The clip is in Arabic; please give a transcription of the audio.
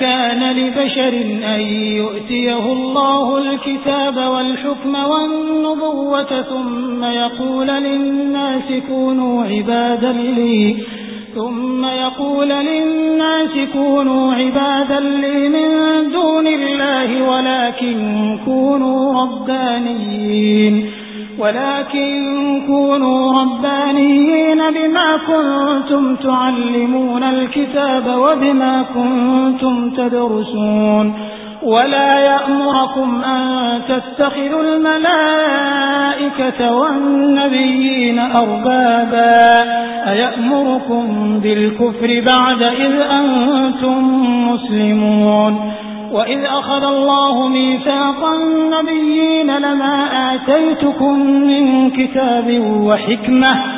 كان لبشر أن يؤتيه الله الكتاب والحكم والنبوة ثم يقول للناس كونوا عبادا لي ثم يقول للناس كونوا عبادا لي من دون الله ولكن كونوا ربانيين ولكن كونوا ربانيين. بما كنتم تعلمون الكتاب وبما كنتم تدرسون ولا يأمركم أن تتخذوا الملائكة والنبيين أربابا أيأمركم بالكفر بعد إذ أنتم مسلمون وإذ أخذ الله ميثاق النبيين لما آتيتكم من كتاب وحكمة